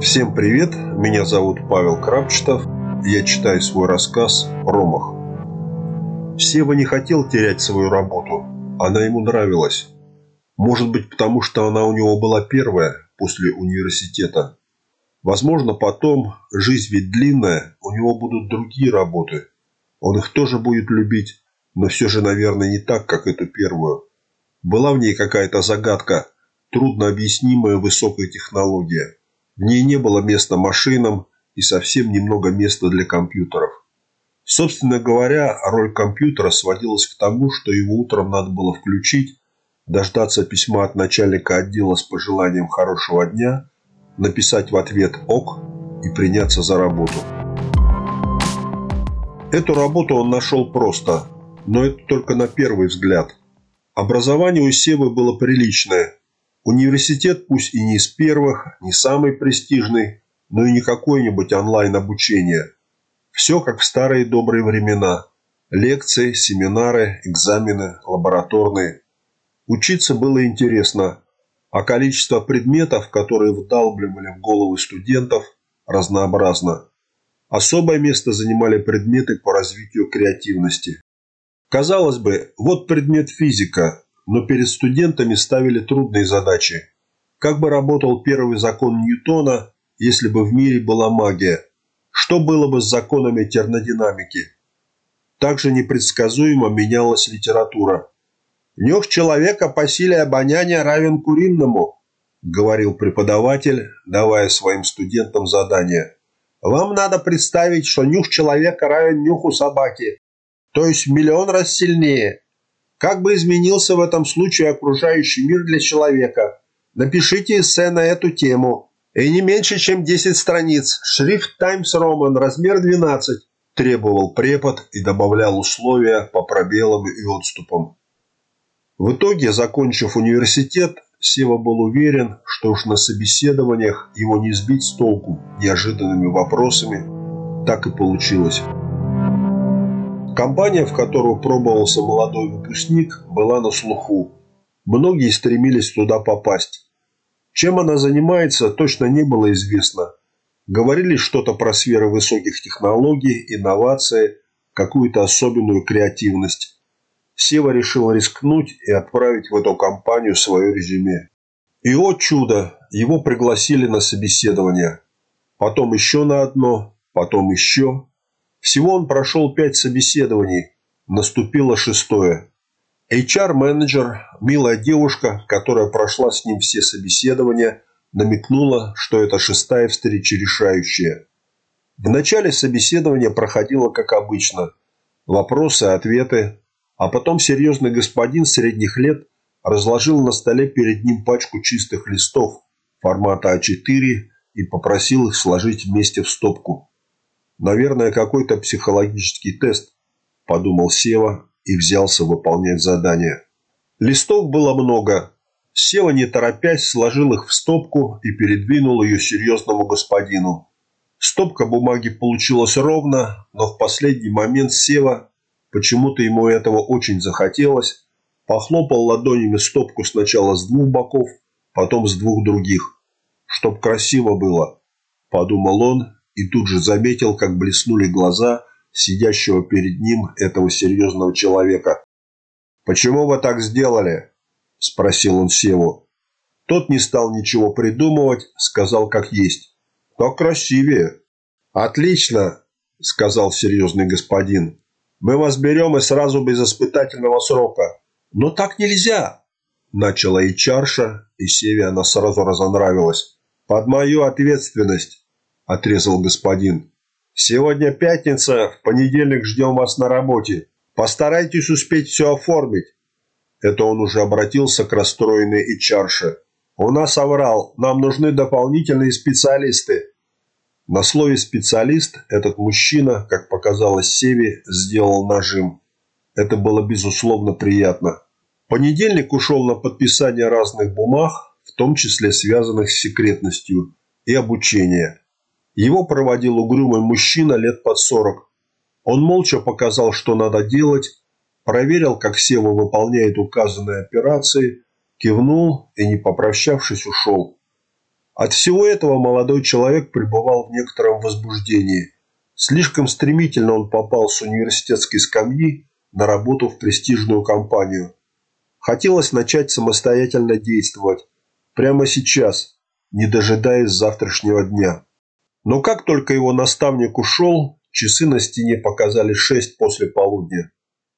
Всем привет, меня зовут Павел Крапчетов, я читаю свой рассказ «Промах». Сева не хотел терять свою работу, она ему нравилась. Может быть, потому что она у него была первая после университета. Возможно, потом, жизнь ведь длинная, у него будут другие работы. Он их тоже будет любить, но все же, наверное, не так, как эту первую. Была в ней какая-то загадка, трудно объяснимая высокая технология. В ней не было места машинам и совсем немного места для компьютеров. Собственно говоря, роль компьютера сводилась к тому, что его утром надо было включить, дождаться письма от начальника отдела с пожеланием хорошего дня, написать в ответ «ок» и приняться за работу. Эту работу он нашел просто, но это только на первый взгляд. Образование у Севы было приличное – Университет пусть и не из первых, не самый престижный, но и не какое-нибудь онлайн-обучение. Все как в старые добрые времена. Лекции, семинары, экзамены, лабораторные. Учиться было интересно, а количество предметов, которые вдалбливали в головы студентов, разнообразно. Особое место занимали предметы по развитию креативности. Казалось бы, вот предмет физика, но перед студентами ставили трудные задачи. Как бы работал первый закон Ньютона, если бы в мире была магия? Что было бы с законами термодинамики? Также непредсказуемо менялась литература. «Нюх человека по силе обоняния равен куринному», – говорил преподаватель, давая своим студентам задание. «Вам надо представить, что нюх человека равен нюху собаки, то есть миллион раз сильнее. Как бы изменился в этом случае окружающий мир для человека? Напишите эссе на эту тему. И не меньше, чем 10 страниц. Шрифт Times Roman, размер 12. Требовал препод и добавлял условия по пробелам и отступам. В итоге, закончив университет, Сева был уверен, что уж на собеседованиях его не сбить с толку неожиданными вопросами. Так и получилось. Компания, в которую пробовался молодой выпускник, была на слуху. Многие стремились туда попасть. Чем она занимается, точно не было известно. Говорили что-то про сферы высоких технологий, инновации, какую-то особенную креативность. Сева решил рискнуть и отправить в эту компанию свое резюме. И, о чудо, его пригласили на собеседование. Потом еще на одно, потом еще. Всего он прошел пять собеседований. Наступило шестое. HR-менеджер, милая девушка, которая прошла с ним все собеседования, намекнула, что это шестая встреча решающая. В начале собеседования проходило как обычно. Вопросы, ответы. А потом серьезный господин средних лет разложил на столе перед ним пачку чистых листов формата А4 и попросил их сложить вместе в стопку. Наверное, какой-то психологический тест, подумал Сева и взялся выполнять задание. Листов было много. Сева, не торопясь, сложил их в стопку и передвинул ее серьезному господину. Стопка бумаги получилась ровно, но в последний момент Сева, почему-то ему этого очень захотелось, похлопал ладонями стопку сначала с двух боков, потом с двух других. Чтоб красиво было, подумал он и тут же заметил, как блеснули глаза сидящего перед ним этого серьезного человека. «Почему вы так сделали?» – спросил он Севу. Тот не стал ничего придумывать, сказал как есть. «Так красивее». «Отлично», – сказал серьезный господин. «Мы вас берем и сразу без испытательного срока». «Но так нельзя», – начала и Чарша, и Севе она сразу разонравилась. «Под мою ответственность». – отрезал господин. «Сегодня пятница, в понедельник ждем вас на работе. Постарайтесь успеть все оформить». Это он уже обратился к расстроенной и чарше. «У нас оврал, нам нужны дополнительные специалисты». На слове «специалист» этот мужчина, как показалось Севе, сделал нажим. Это было безусловно приятно. Понедельник ушел на подписание разных бумаг, в том числе связанных с секретностью, и обучение – его проводил угрюмый мужчина лет под сорок. Он молча показал, что надо делать, проверил, как Сева выполняет указанные операции, кивнул и, не попрощавшись, ушел. От всего этого молодой человек пребывал в некотором возбуждении. Слишком стремительно он попал с университетской скамьи на работу в престижную компанию. Хотелось начать самостоятельно действовать. Прямо сейчас, не дожидаясь завтрашнего дня. Но как только его наставник ушел, часы на стене показали шесть после полудня.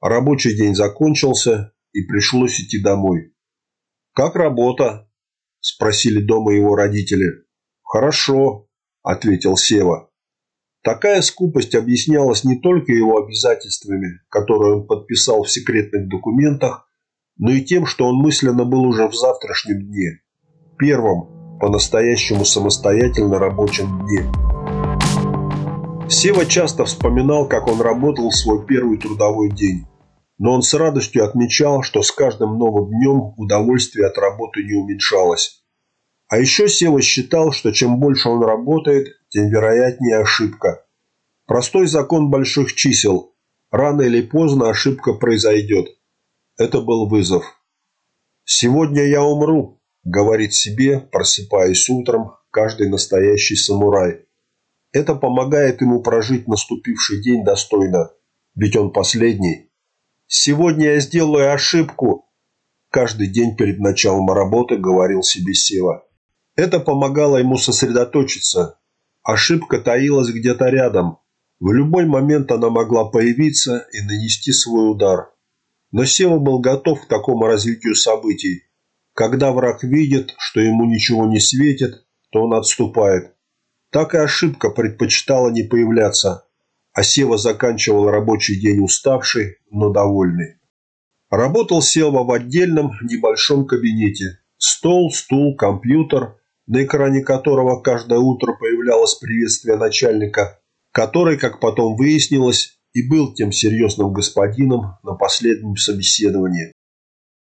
Рабочий день закончился, и пришлось идти домой. «Как работа?» – спросили дома его родители. «Хорошо», – ответил Сева. Такая скупость объяснялась не только его обязательствами, которые он подписал в секретных документах, но и тем, что он мысленно был уже в завтрашнем дне, первом, по-настоящему самостоятельно рабочем дне. Сева часто вспоминал, как он работал в свой первый трудовой день но он с радостью отмечал, что с каждым новым днем удовольствие от работы не уменьшалось. А еще Сева считал, что чем больше он работает, тем вероятнее ошибка. Простой закон больших чисел. Рано или поздно ошибка произойдет. Это был вызов. «Сегодня я умру», – говорит себе, просыпаясь утром, каждый настоящий самурай. Это помогает ему прожить наступивший день достойно, ведь он последний – «Сегодня я сделаю ошибку», – каждый день перед началом работы говорил себе Сева. Это помогало ему сосредоточиться. Ошибка таилась где-то рядом. В любой момент она могла появиться и нанести свой удар. Но Сева был готов к такому развитию событий. Когда враг видит, что ему ничего не светит, то он отступает. Так и ошибка предпочитала не появляться – а Сева заканчивал рабочий день уставший, но довольный. Работал Сева в отдельном небольшом кабинете. Стол, стул, компьютер, на экране которого каждое утро появлялось приветствие начальника, который, как потом выяснилось, и был тем серьезным господином на последнем собеседовании.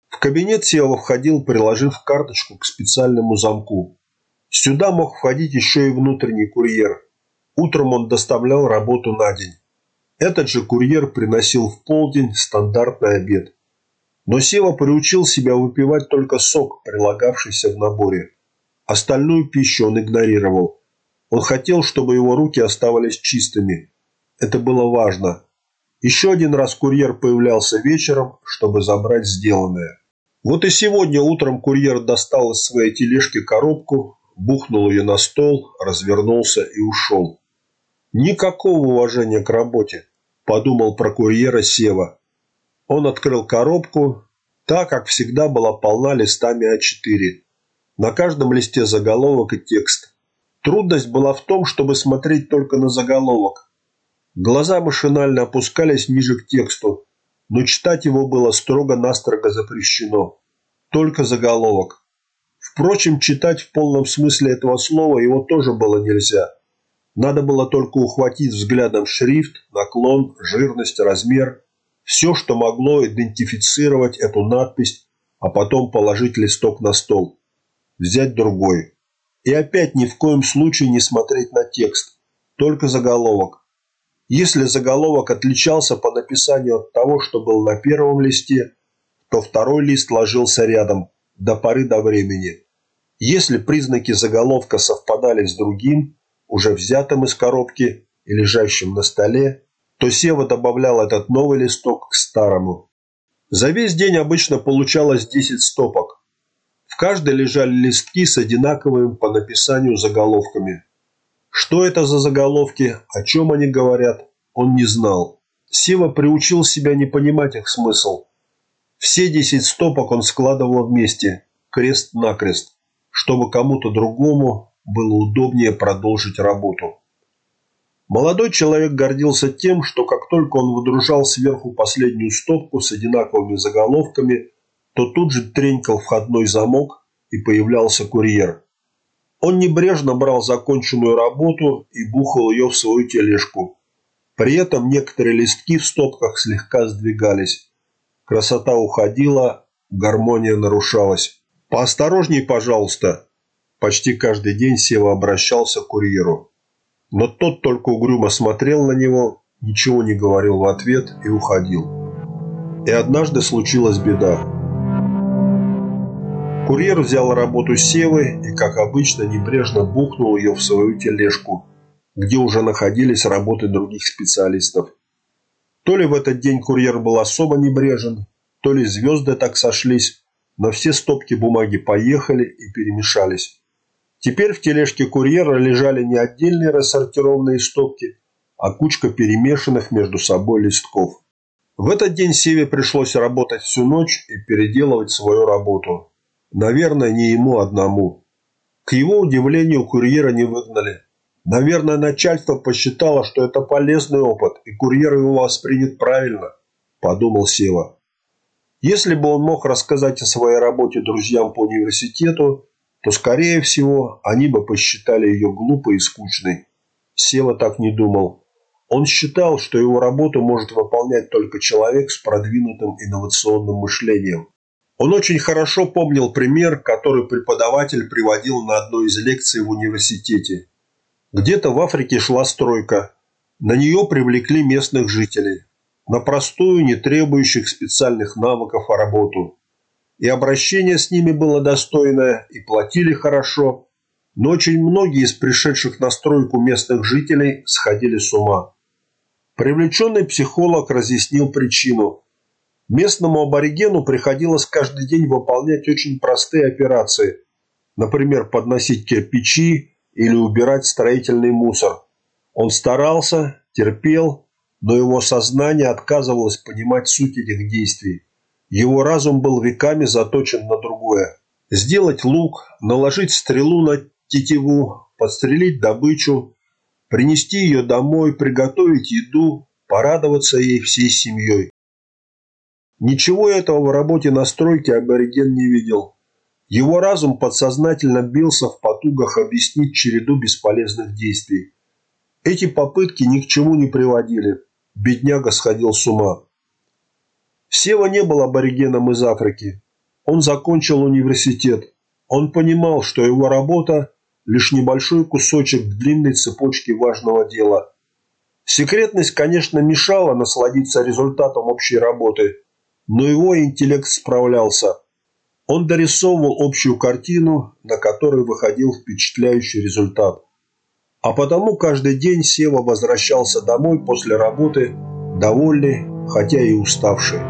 В кабинет Сева входил, приложив карточку к специальному замку. Сюда мог входить еще и внутренний курьер – Утром он доставлял работу на день. Этот же курьер приносил в полдень стандартный обед. Но Сева приучил себя выпивать только сок, прилагавшийся в наборе. Остальную пищу он игнорировал. Он хотел, чтобы его руки оставались чистыми. Это было важно. Еще один раз курьер появлялся вечером, чтобы забрать сделанное. Вот и сегодня утром курьер достал из своей тележки коробку, бухнул ее на стол, развернулся и ушел. Никакого уважения к работе, подумал про курьера Сева. Он открыл коробку, та, как всегда, была полна листами А4. На каждом листе заголовок и текст. Трудность была в том, чтобы смотреть только на заголовок. Глаза машинально опускались ниже к тексту, но читать его было строго-настрого запрещено. Только заголовок. Впрочем, читать в полном смысле этого слова его тоже было нельзя – надо было только ухватить взглядом шрифт, наклон, жирность, размер, все, что могло идентифицировать эту надпись, а потом положить листок на стол. Взять другой. И опять ни в коем случае не смотреть на текст, только заголовок. Если заголовок отличался по написанию от того, что был на первом листе, то второй лист ложился рядом, до поры до времени. Если признаки заголовка совпадали с другим, уже взятым из коробки и лежащим на столе, то Сева добавлял этот новый листок к старому. За весь день обычно получалось 10 стопок. В каждой лежали листки с одинаковыми по написанию заголовками. Что это за заголовки, о чем они говорят, он не знал. Сева приучил себя не понимать их смысл. Все 10 стопок он складывал вместе, крест-накрест, чтобы кому-то другому было удобнее продолжить работу. Молодой человек гордился тем, что как только он выдружал сверху последнюю стопку с одинаковыми заголовками, то тут же тренькал входной замок и появлялся курьер. Он небрежно брал законченную работу и бухал ее в свою тележку. При этом некоторые листки в стопках слегка сдвигались. Красота уходила, гармония нарушалась. «Поосторожней, пожалуйста», Почти каждый день Сева обращался к курьеру. Но тот только угрюмо смотрел на него, ничего не говорил в ответ и уходил. И однажды случилась беда. Курьер взял работу Севы и, как обычно, небрежно бухнул ее в свою тележку, где уже находились работы других специалистов. То ли в этот день курьер был особо небрежен, то ли звезды так сошлись, но все стопки бумаги поехали и перемешались. Теперь в тележке курьера лежали не отдельные рассортированные стопки, а кучка перемешанных между собой листков. В этот день Севе пришлось работать всю ночь и переделывать свою работу. Наверное, не ему одному. К его удивлению, курьера не выгнали. Наверное, начальство посчитало, что это полезный опыт, и курьер его воспринят правильно, подумал Сева. Если бы он мог рассказать о своей работе друзьям по университету, то, скорее всего, они бы посчитали ее глупой и скучной. Сева так не думал. Он считал, что его работу может выполнять только человек с продвинутым инновационным мышлением. Он очень хорошо помнил пример, который преподаватель приводил на одной из лекций в университете. Где-то в Африке шла стройка. На нее привлекли местных жителей. На простую, не требующих специальных навыков работу. И обращение с ними было достойное, и платили хорошо. Но очень многие из пришедших на стройку местных жителей сходили с ума. Привлеченный психолог разъяснил причину. Местному аборигену приходилось каждый день выполнять очень простые операции. Например, подносить кирпичи или убирать строительный мусор. Он старался, терпел, но его сознание отказывалось понимать суть этих действий. Его разум был веками заточен на другое. Сделать лук, наложить стрелу на тетиву, подстрелить добычу, принести ее домой, приготовить еду, порадоваться ей всей семьей. Ничего этого в работе на стройке абориген не видел. Его разум подсознательно бился в потугах объяснить череду бесполезных действий. Эти попытки ни к чему не приводили. Бедняга сходил с ума. Сева не был аборигеном из Африки. Он закончил университет. Он понимал, что его работа лишь небольшой кусочек длинной цепочки важного дела. Секретность, конечно, мешала насладиться результатом общей работы, но его интеллект справлялся. Он дорисовывал общую картину, на которой выходил впечатляющий результат. А потому каждый день Сева возвращался домой после работы, довольный, хотя и уставший.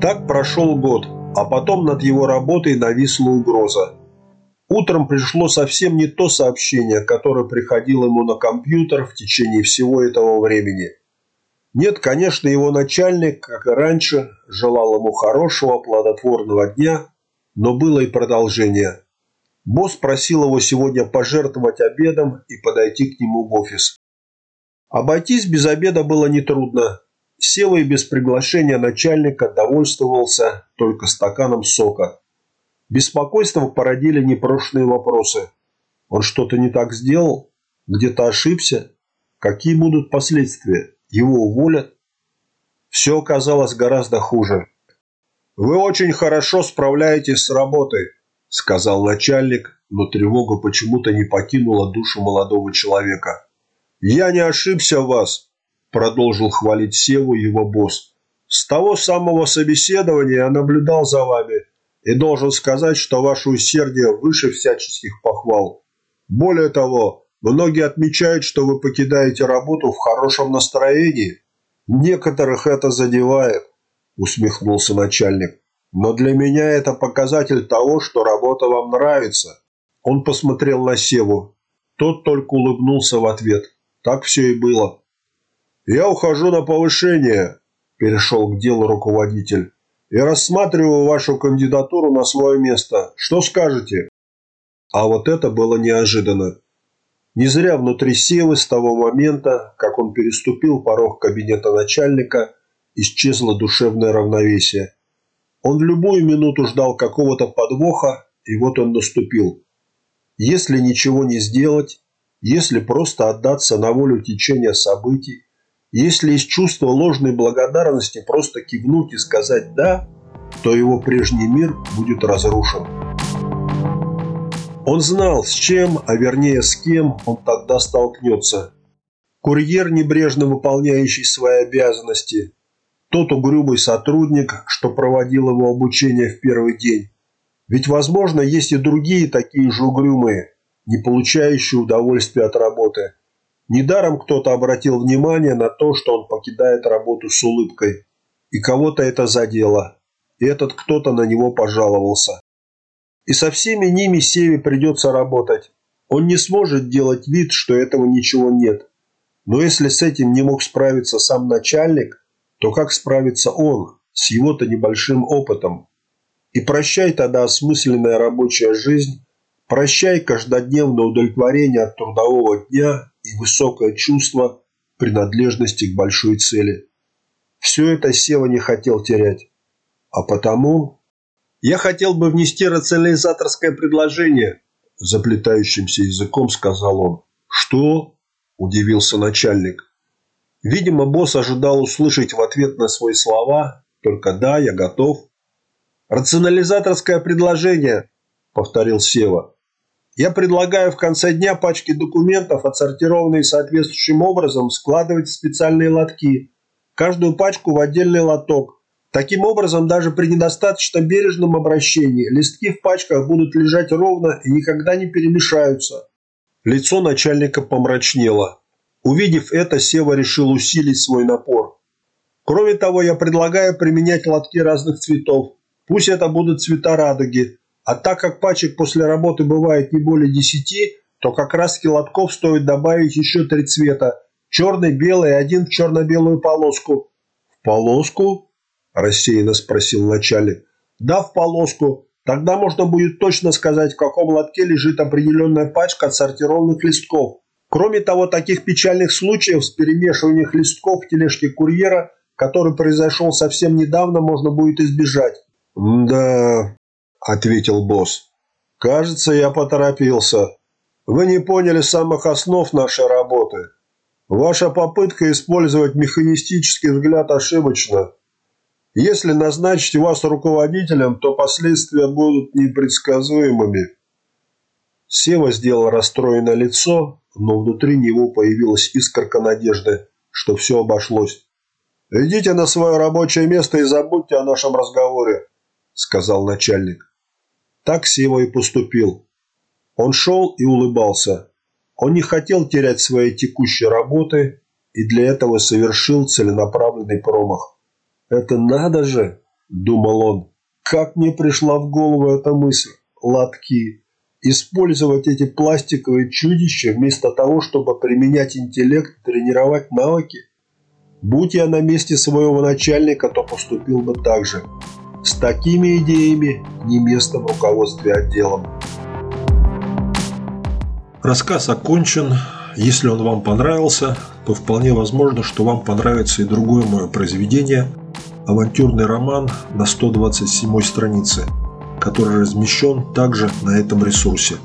Так прошел год, а потом над его работой нависла угроза. Утром пришло совсем не то сообщение, которое приходило ему на компьютер в течение всего этого времени. Нет, конечно, его начальник, как и раньше, желал ему хорошего, плодотворного дня, но было и продолжение. Босс просил его сегодня пожертвовать обедом и подойти к нему в офис. Обойтись без обеда было нетрудно. Сева и без приглашения начальника довольствовался только стаканом сока. Беспокойство породили непрошенные вопросы. Он что-то не так сделал? Где-то ошибся? Какие будут последствия? Его уволят? Все оказалось гораздо хуже. «Вы очень хорошо справляетесь с работой», – сказал начальник, но тревога почему-то не покинула душу молодого человека. «Я не ошибся в вас», – продолжил хвалить Севу его босс. «С того самого собеседования я наблюдал за вами и должен сказать, что ваше усердие выше всяческих похвал. Более того, многие отмечают, что вы покидаете работу в хорошем настроении. Некоторых это задевает, усмехнулся начальник. Но для меня это показатель того, что работа вам нравится. Он посмотрел на Севу. Тот только улыбнулся в ответ. Так все и было. «Я ухожу на повышение», – перешел к делу руководитель. Я рассматриваю вашу кандидатуру на свое место. Что скажете?» А вот это было неожиданно. Не зря внутри Севы с того момента, как он переступил порог кабинета начальника, исчезло душевное равновесие. Он в любую минуту ждал какого-то подвоха, и вот он наступил. Если ничего не сделать, если просто отдаться на волю течения событий, если из чувства ложной благодарности просто кивнуть и сказать «да», то его прежний мир будет разрушен. Он знал, с чем, а вернее с кем он тогда столкнется. Курьер, небрежно выполняющий свои обязанности, тот угрюмый сотрудник, что проводил его обучение в первый день, Ведь, возможно, есть и другие такие же угрюмые, не получающие удовольствия от работы. Недаром кто-то обратил внимание на то, что он покидает работу с улыбкой. И кого-то это задело. И этот кто-то на него пожаловался. И со всеми ними Севе придется работать. Он не сможет делать вид, что этого ничего нет. Но если с этим не мог справиться сам начальник, то как справится он с его-то небольшим опытом? И прощай тогда осмысленная рабочая жизнь, прощай каждодневное удовлетворение от трудового дня и высокое чувство принадлежности к большой цели. Все это Сева не хотел терять. А потому я хотел бы внести рационализаторское предложение, заплетающимся языком сказал он. Что? Удивился начальник. Видимо, босс ожидал услышать в ответ на свои слова только «да, я готов». «Рационализаторское предложение», – повторил Сева. «Я предлагаю в конце дня пачки документов, отсортированные соответствующим образом, складывать в специальные лотки. Каждую пачку в отдельный лоток. Таким образом, даже при недостаточно бережном обращении листки в пачках будут лежать ровно и никогда не перемешаются». Лицо начальника помрачнело. Увидев это, Сева решил усилить свой напор. Кроме того, я предлагаю применять лотки разных цветов. Пусть это будут цвета радуги. А так как пачек после работы бывает не более десяти, то как раз лотков стоит добавить еще три цвета. Черный, белый и один в черно-белую полоску. «В полоску?» – рассеянно спросил начальник. «Да, в полоску. Тогда можно будет точно сказать, в каком лотке лежит определенная пачка отсортированных листков. Кроме того, таких печальных случаев с перемешиванием листков в тележке курьера, который произошел совсем недавно, можно будет избежать. «Да», – ответил босс. «Кажется, я поторопился. Вы не поняли самых основ нашей работы. Ваша попытка использовать механистический взгляд ошибочна. Если назначить вас руководителем, то последствия будут непредсказуемыми». Сева сделал расстроенное лицо, но внутри него появилась искорка надежды, что все обошлось. «Идите на свое рабочее место и забудьте о нашем разговоре», – сказал начальник. Так Сева и поступил. Он шел и улыбался. Он не хотел терять своей текущей работы и для этого совершил целенаправленный промах. «Это надо же!» – думал он. «Как мне пришла в голову эта мысль? Лотки!» использовать эти пластиковые чудища вместо того, чтобы применять интеллект тренировать навыки? Будь я на месте своего начальника, то поступил бы так же. С такими идеями не место в руководстве отделом. Рассказ окончен. Если он вам понравился, то вполне возможно, что вам понравится и другое мое произведение – авантюрный роман на 127 странице – который размещен также на этом ресурсе.